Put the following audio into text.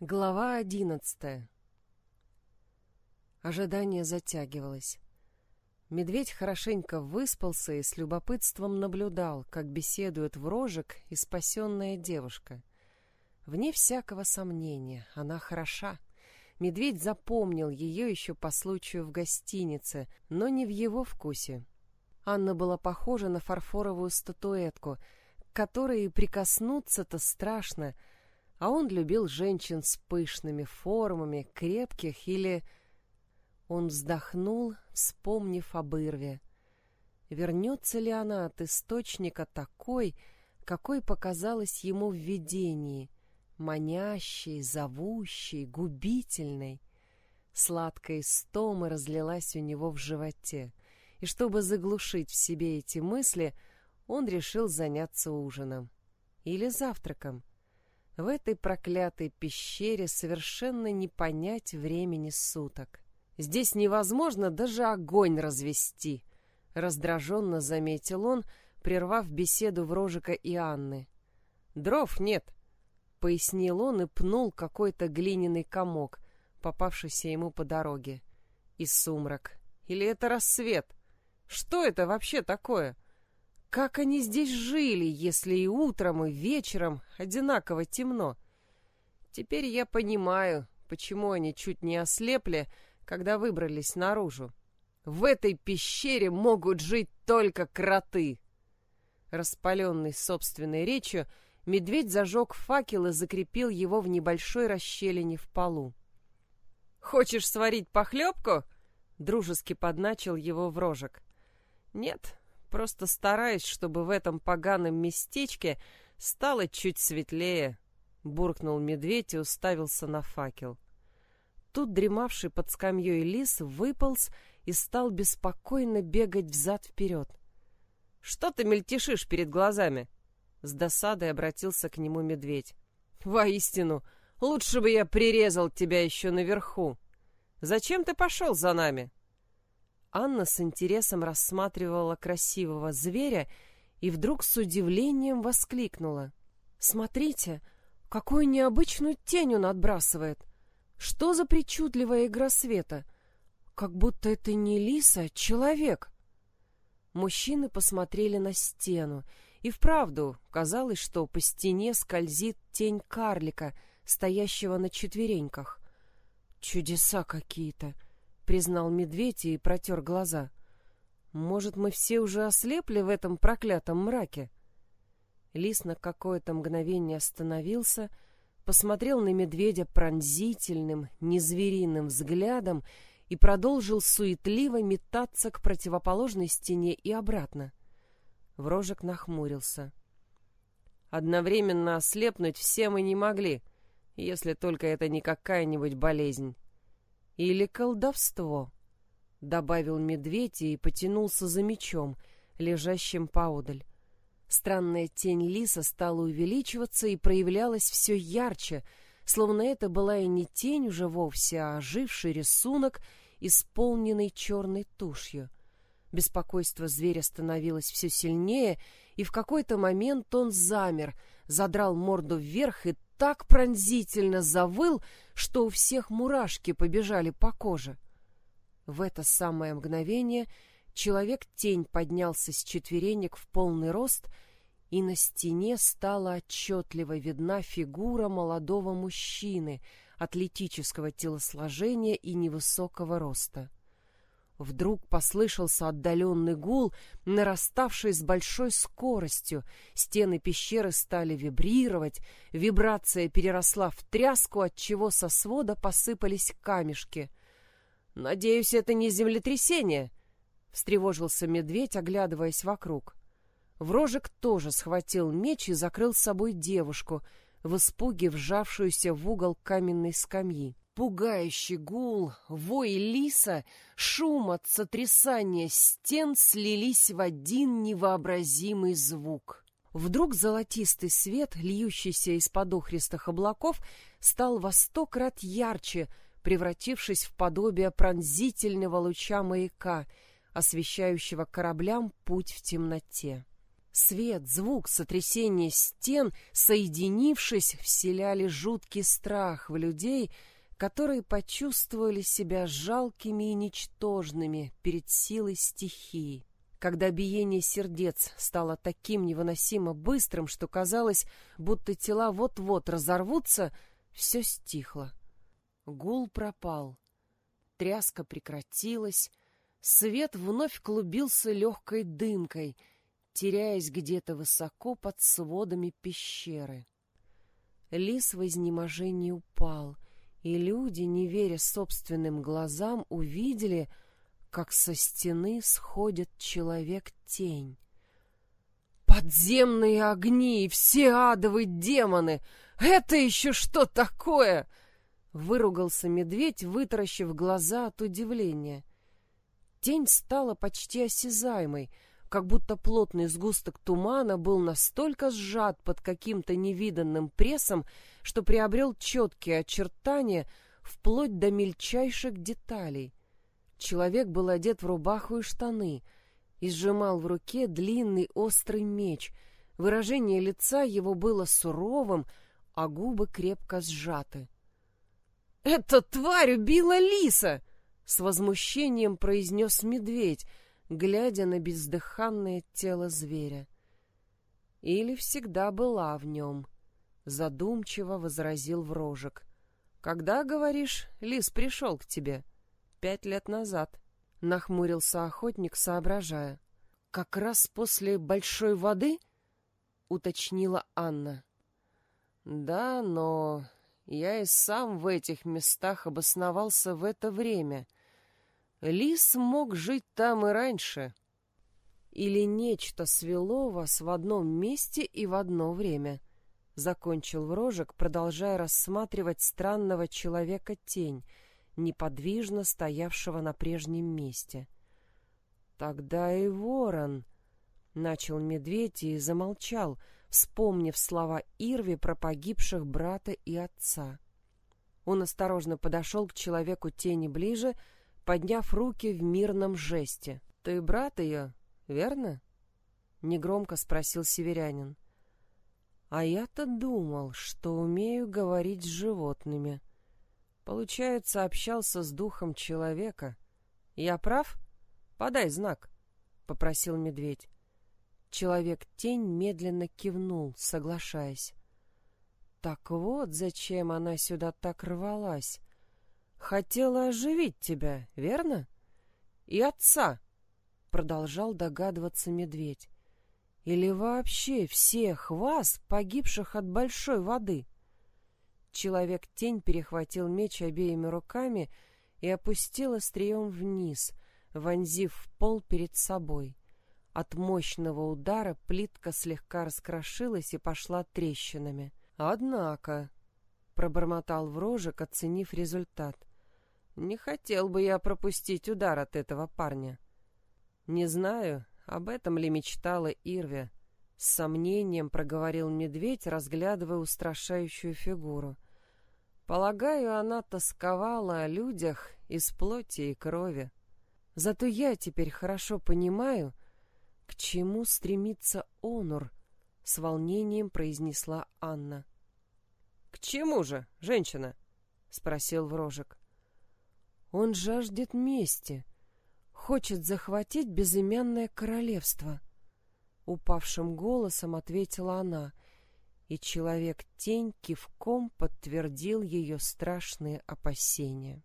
Глава одиннадцатая Ожидание затягивалось. Медведь хорошенько выспался и с любопытством наблюдал, как беседует врожек и спасенная девушка. Вне всякого сомнения, она хороша. Медведь запомнил ее еще по случаю в гостинице, но не в его вкусе. Анна была похожа на фарфоровую статуэтку, к которой прикоснуться-то страшно — а он любил женщин с пышными формами, крепких или... Он вздохнул, вспомнив об Ирве. Вернется ли она от источника такой, какой показалась ему в видении, манящей, зовущей, губительной? Сладкая истома разлилась у него в животе, и чтобы заглушить в себе эти мысли, он решил заняться ужином или завтраком — в этой проклятой пещере совершенно не понять времени суток. Здесь невозможно даже огонь развести, раздраженно заметил он, прервав беседу Врожика и Анны. Дров нет, пояснил он и пнул какой-то глиняный комок, попавшийся ему по дороге. И сумрак. Или это рассвет? Что это вообще такое? Как они здесь жили, если и утром, и вечером одинаково темно? Теперь я понимаю, почему они чуть не ослепли, когда выбрались наружу. В этой пещере могут жить только кроты. Распаленный собственной речью, медведь зажег факел и закрепил его в небольшой расщелине в полу. «Хочешь сварить похлебку?» — дружески подначил его врожек. «Нет, Просто стараюсь, чтобы в этом поганом местечке стало чуть светлее, буркнул медведь и уставился на факел. Тут дремавший под скамьей лис выполз и стал беспокойно бегать взад-вперед. «Что ты мельтешишь перед глазами?» С досадой обратился к нему медведь. «Воистину, лучше бы я прирезал тебя еще наверху. Зачем ты пошел за нами?» Анна с интересом рассматривала красивого зверя и вдруг с удивлением воскликнула. «Смотрите, какую необычную тень он отбрасывает! Что за причудливая игра света? Как будто это не лиса, а человек!» Мужчины посмотрели на стену, и вправду казалось, что по стене скользит тень карлика, стоящего на четвереньках. «Чудеса какие-то!» Признал медведь и протер глаза. Может, мы все уже ослепли в этом проклятом мраке? Лис на какое-то мгновение остановился, посмотрел на медведя пронзительным, незвериным взглядом и продолжил суетливо метаться к противоположной стене и обратно. Врожек нахмурился. Одновременно ослепнуть все мы не могли, если только это не какая-нибудь болезнь. Или колдовство, добавил медведь и потянулся за мечом, лежащим поодаль. Странная тень лиса стала увеличиваться и проявлялась все ярче, словно это была и не тень уже вовсе, а оживший рисунок, исполненный черной тушью. Беспокойство зверя становилось все сильнее, и в какой-то момент он замер, задрал морду вверх и так пронзительно завыл, что у всех мурашки побежали по коже. В это самое мгновение человек-тень поднялся с четверенек в полный рост, и на стене стала отчетливо видна фигура молодого мужчины атлетического телосложения и невысокого роста. Вдруг послышался отдаленный гул, нараставший с большой скоростью. Стены пещеры стали вибрировать, вибрация переросла в тряску, от чего со свода посыпались камешки. «Надеюсь, это не землетрясение?» — встревожился медведь, оглядываясь вокруг. Врожек тоже схватил меч и закрыл с собой девушку, в испуге вжавшуюся в угол каменной скамьи. Пугающий гул, вой лиса, шум от сотрясания стен слились в один невообразимый звук. Вдруг золотистый свет, льющийся из-под охристых облаков, стал во сто крат ярче, превратившись в подобие пронзительного луча маяка, освещающего кораблям путь в темноте. Свет, звук, сотрясение стен, соединившись, вселяли жуткий страх в людей, которые почувствовали себя жалкими и ничтожными перед силой стихии. Когда биение сердец стало таким невыносимо быстрым, что казалось, будто тела вот-вот разорвутся, все стихло. Гул пропал. Тряска прекратилась. Свет вновь клубился легкой дымкой — теряясь где-то высоко под сводами пещеры. Лис в изнеможении упал, и люди, не веря собственным глазам, увидели, как со стены сходит человек-тень. «Подземные огни и все адовые демоны! Это еще что такое?» Выругался медведь, вытаращив глаза от удивления. Тень стала почти осязаемой — как будто плотный сгусток тумана был настолько сжат под каким-то невиданным прессом, что приобрел четкие очертания вплоть до мельчайших деталей. Человек был одет в рубаху и штаны и сжимал в руке длинный острый меч. Выражение лица его было суровым, а губы крепко сжаты. «Эта тварь убила лиса!» — с возмущением произнес медведь — глядя на бездыханное тело зверя. Или всегда была в нем, задумчиво возразил Врожек. Когда, говоришь, лис пришел к тебе? Пять лет назад. Нахмурился охотник, соображая. Как раз после большой воды? Уточнила Анна. Да, но я и сам в этих местах обосновался в это время — Лис мог жить там и раньше. Или нечто свело вас в одном месте и в одно время. Закончил Врожек, продолжая рассматривать странного человека-тень, неподвижно стоявшего на прежнем месте. Тогда и ворон... Начал медведь и замолчал, вспомнив слова Ирви про погибших брата и отца. Он осторожно подошел к человеку тени ближе, подняв руки в мирном жесте. «Ты брат ее, верно?» — негромко спросил северянин. «А я-то думал, что умею говорить с животными. Получается, общался с духом человека. Я прав? Подай знак», — попросил медведь. Человек-тень медленно кивнул, соглашаясь. «Так вот, зачем она сюда так рвалась. Хотела оживить тебя, верно? И отца, продолжал догадываться медведь. Или вообще всех вас, погибших от большой воды? Человек-тень перехватил меч обеими руками и опустил острием вниз, вонзив в пол перед собой. От мощного удара плитка слегка раскрошилась и пошла трещинами. Однако, пробормотал Врожек, оценив результат. Не хотел бы я пропустить удар от этого парня. Не знаю, об этом ли мечтала Ирве. С сомнением проговорил медведь, разглядывая устрашающую фигуру. Полагаю, она тосковала о людях из плоти и крови. Зато я теперь хорошо понимаю, к чему стремится Онур, с волнением произнесла Анна. К чему же, женщина? спросил Врожек. Он жаждет мести, хочет захватить безымянное королевство. Упавшим голосом ответила она, и человек-тень кивком подтвердил ее страшные опасения.